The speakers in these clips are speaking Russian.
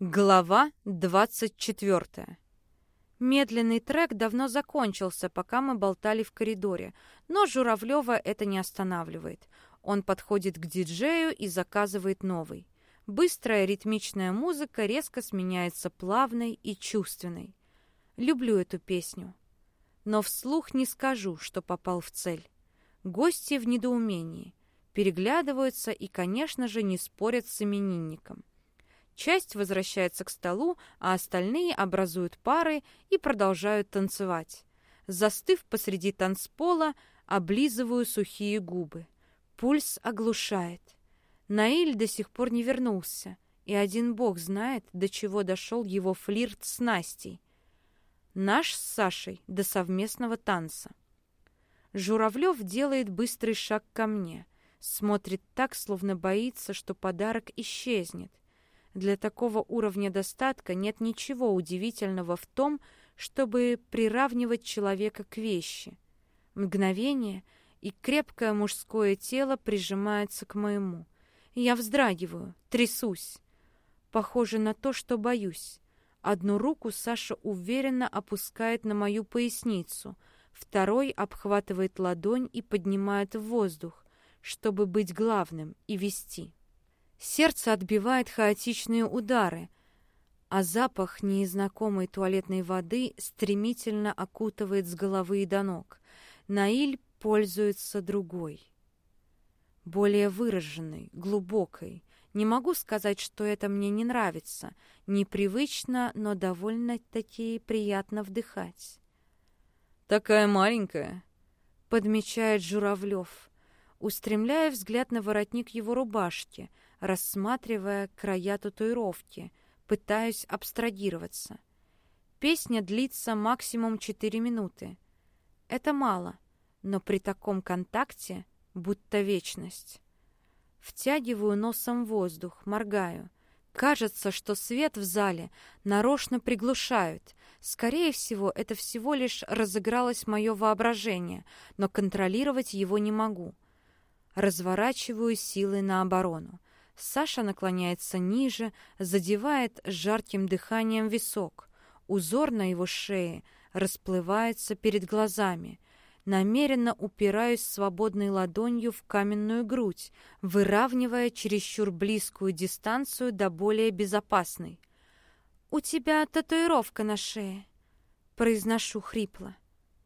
Глава 24. Медленный трек давно закончился, пока мы болтали в коридоре, но Журавлева это не останавливает. Он подходит к диджею и заказывает новый. Быстрая ритмичная музыка резко сменяется плавной и чувственной. Люблю эту песню. Но вслух не скажу, что попал в цель. Гости в недоумении. Переглядываются и, конечно же, не спорят с именинником. Часть возвращается к столу, а остальные образуют пары и продолжают танцевать. Застыв посреди танцпола, облизываю сухие губы. Пульс оглушает. Наиль до сих пор не вернулся, и один бог знает, до чего дошел его флирт с Настей. Наш с Сашей до совместного танца. Журавлев делает быстрый шаг ко мне. Смотрит так, словно боится, что подарок исчезнет. Для такого уровня достатка нет ничего удивительного в том, чтобы приравнивать человека к вещи. Мгновение, и крепкое мужское тело прижимается к моему. Я вздрагиваю, трясусь. Похоже на то, что боюсь. Одну руку Саша уверенно опускает на мою поясницу, второй обхватывает ладонь и поднимает в воздух, чтобы быть главным и вести. Сердце отбивает хаотичные удары, а запах незнакомой туалетной воды стремительно окутывает с головы и до ног. Наиль пользуется другой. Более выраженной, глубокой. Не могу сказать, что это мне не нравится. Непривычно, но довольно-таки приятно вдыхать. «Такая маленькая», — подмечает Журавлев, устремляя взгляд на воротник его рубашки — рассматривая края татуировки, пытаюсь абстрагироваться. Песня длится максимум 4 минуты. Это мало, но при таком контакте будто вечность. Втягиваю носом воздух, моргаю. Кажется, что свет в зале нарочно приглушают. Скорее всего, это всего лишь разыгралось мое воображение, но контролировать его не могу. Разворачиваю силы на оборону. Саша наклоняется ниже, задевает жарким дыханием висок. Узор на его шее расплывается перед глазами. Намеренно упираюсь свободной ладонью в каменную грудь, выравнивая чересчур близкую дистанцию до более безопасной. «У тебя татуировка на шее», — произношу хрипло.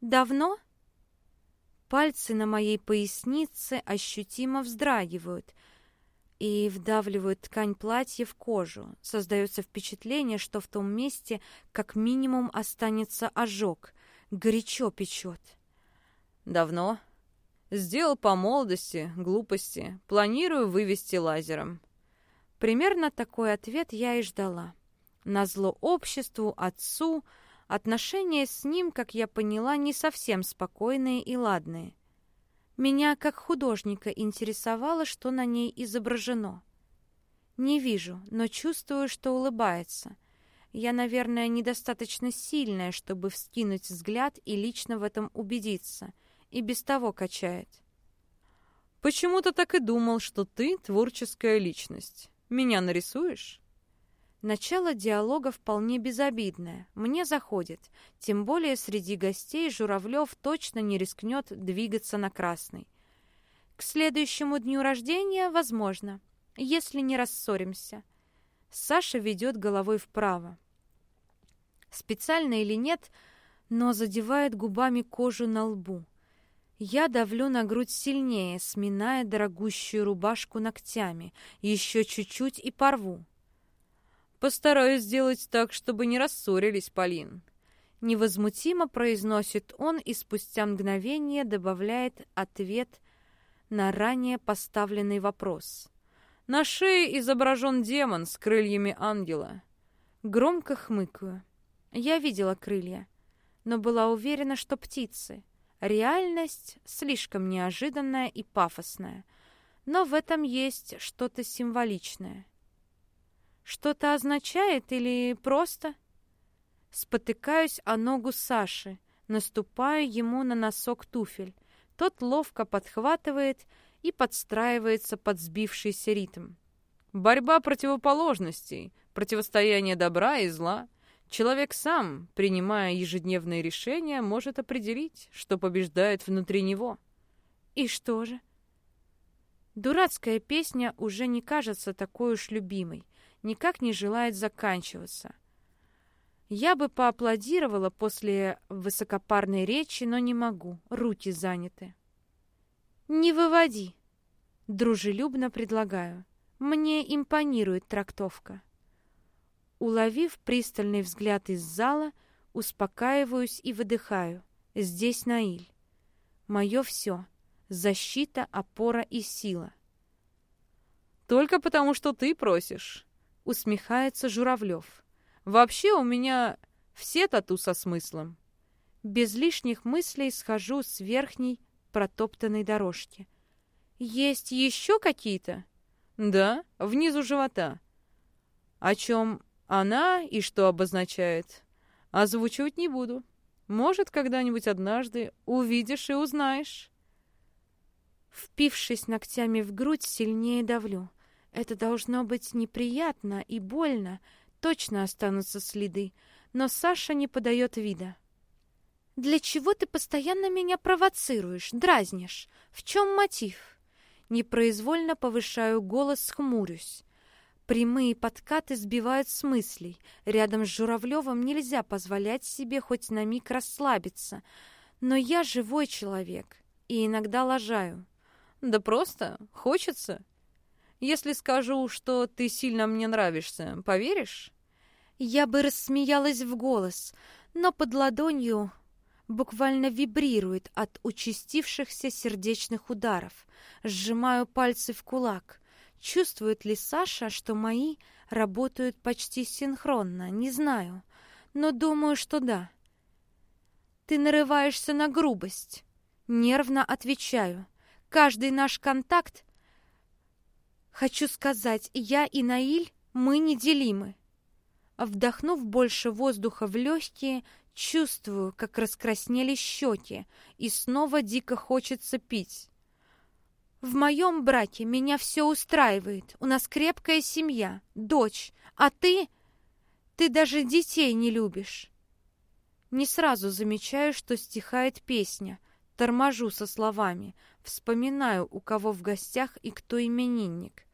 «Давно?» Пальцы на моей пояснице ощутимо вздрагивают — и вдавливают ткань платья в кожу. Создается впечатление, что в том месте как минимум останется ожог. Горячо печет. Давно. Сделал по молодости, глупости. Планирую вывести лазером. Примерно такой ответ я и ждала. Назло обществу, отцу, отношения с ним, как я поняла, не совсем спокойные и ладные. Меня, как художника, интересовало, что на ней изображено. Не вижу, но чувствую, что улыбается. Я, наверное, недостаточно сильная, чтобы вскинуть взгляд и лично в этом убедиться. И без того качает. Почему-то так и думал, что ты творческая личность. Меня нарисуешь? Начало диалога вполне безобидное. Мне заходит. Тем более среди гостей Журавлев точно не рискнет двигаться на красный. К следующему дню рождения возможно, если не рассоримся. Саша ведет головой вправо. Специально или нет, но задевает губами кожу на лбу. Я давлю на грудь сильнее, сминая дорогущую рубашку ногтями. Еще чуть-чуть и порву. Постараюсь сделать так, чтобы не рассорились, Полин. Невозмутимо произносит он и спустя мгновение добавляет ответ на ранее поставленный вопрос. На шее изображен демон с крыльями ангела. Громко хмыкаю. Я видела крылья, но была уверена, что птицы. Реальность слишком неожиданная и пафосная, но в этом есть что-то символичное. Что-то означает или просто? Спотыкаюсь о ногу Саши, наступаю ему на носок туфель. Тот ловко подхватывает и подстраивается под сбившийся ритм. Борьба противоположностей, противостояние добра и зла. Человек сам, принимая ежедневные решения, может определить, что побеждает внутри него. И что же? Дурацкая песня уже не кажется такой уж любимой, никак не желает заканчиваться. Я бы поаплодировала после высокопарной речи, но не могу, руки заняты. «Не выводи!» Дружелюбно предлагаю. Мне импонирует трактовка. Уловив пристальный взгляд из зала, успокаиваюсь и выдыхаю. Здесь Наиль. Мое все. Защита, опора и сила. «Только потому, что ты просишь», — усмехается Журавлев. «Вообще у меня все тату со смыслом». Без лишних мыслей схожу с верхней протоптанной дорожки. «Есть еще какие-то?» «Да, внизу живота». «О чем она и что обозначает, озвучивать не буду. Может, когда-нибудь однажды увидишь и узнаешь». Впившись ногтями в грудь, сильнее давлю. Это должно быть неприятно и больно, точно останутся следы, но Саша не подает вида. «Для чего ты постоянно меня провоцируешь, дразнишь? В чем мотив?» Непроизвольно повышаю голос, хмурюсь. Прямые подкаты сбивают с мыслей. Рядом с Журавлевым нельзя позволять себе хоть на миг расслабиться. Но я живой человек и иногда лажаю. Да просто хочется. Если скажу, что ты сильно мне нравишься, поверишь? Я бы рассмеялась в голос, но под ладонью буквально вибрирует от участившихся сердечных ударов. Сжимаю пальцы в кулак. Чувствует ли Саша, что мои работают почти синхронно? Не знаю, но думаю, что да. Ты нарываешься на грубость. Нервно отвечаю. Каждый наш контакт... Хочу сказать, я и Наиль, мы неделимы. Вдохнув больше воздуха в легкие, чувствую, как раскраснели щеки, и снова дико хочется пить. В моем браке меня все устраивает. У нас крепкая семья, дочь. А ты... Ты даже детей не любишь. Не сразу замечаю, что стихает песня. Торможу со словами. Вспоминаю, у кого в гостях и кто именинник.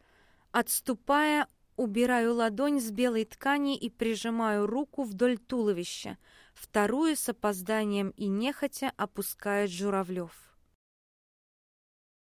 Отступая, убираю ладонь с белой ткани и прижимаю руку вдоль туловища. Вторую с опозданием и нехотя опускает Журавлев.